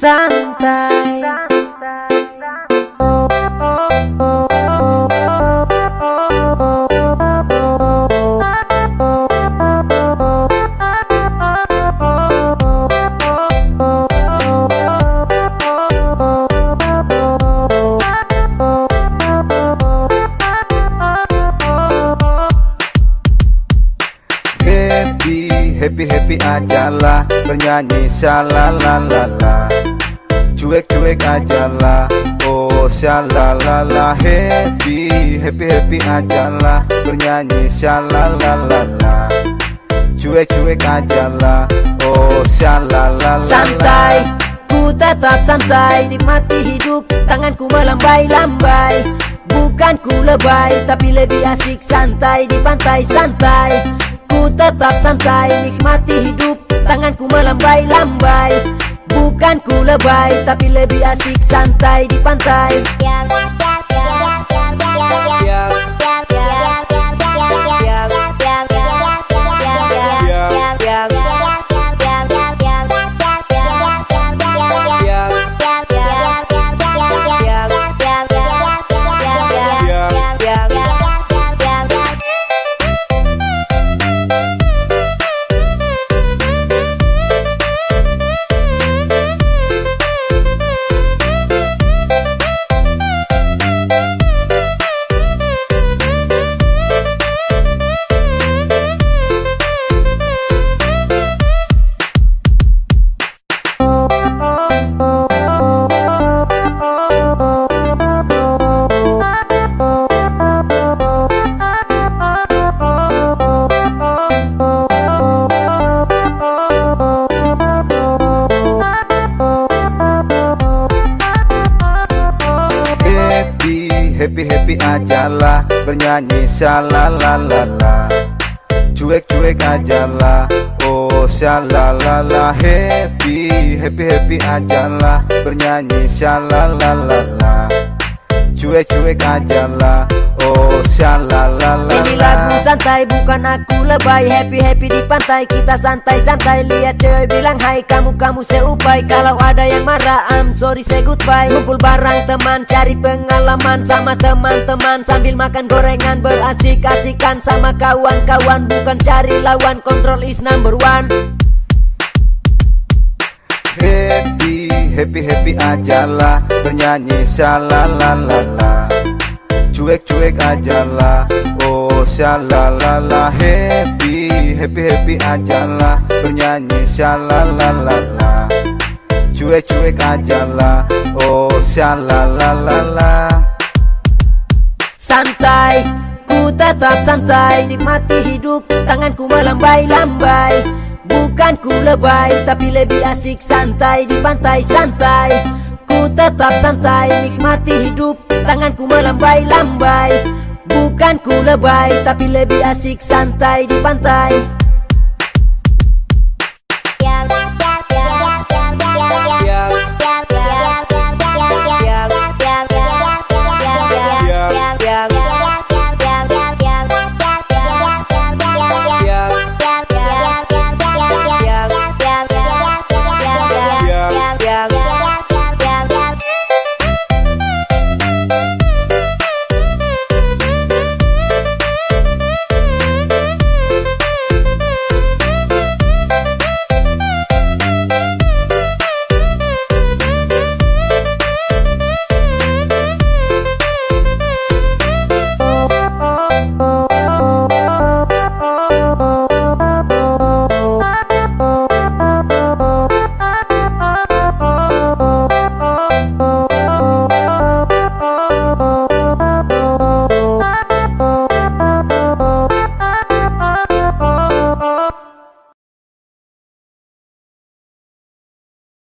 santai. Happy, happy, happy ajalah Bernyanyi shalalalala Cuek, cuek ajalah Oh shalalala Happy, happy, happy ajalah Bernyanyi shalalalala. Cuek, cuek ajalah Oh shalalala Santai, ku tetap santai Nikmati hidup, tanganku melambai-lambai. Bukan ku lebay, tapi lebih asik santai Di pantai santai. Ku tetap santai, nikmati hidup. Tanganku melambai-lambai Bukan ku lebay, tapi lebih asik santai di pantai ajalah Bernyanyi shalalalala Cuek, cuek ajalah Oh shalalala Happy, happy, happy ajalah Bernyanyi shalalalala Cuek, cuek ajalah Oh shalalala Ini lagu santai bukan aku. Lebay Happy happy di pantai. Kita santai santai Lihat cewek bilang hai kamu kamu seupai. Kalau ada yang marah I'm sorry say goodbye. Kumpul barang teman cari pengalaman sama teman-teman. Sambil makan gorengan berasik-asikan sama kawan-kawan. Bukan cari lawan control is number one. Happy, happy, happy ajalah Bernyanyi shalalalala. Cuek, cuek ajalah Oh shalalala Happy, happy, happy ajalah Bernyanyi shalalalala. Cuek, cuek ajalah Oh shalalala Santai, ku tetap santai Nikmati hidup, tanganku melambai-lambai Bukan ku lebay, tapi lebih asik santai Di pantai santai. Ku tetap santai, nikmati hidup Tanganku melambai-lambai. Bukan ku lebay, tapi lebih asik santai di pantai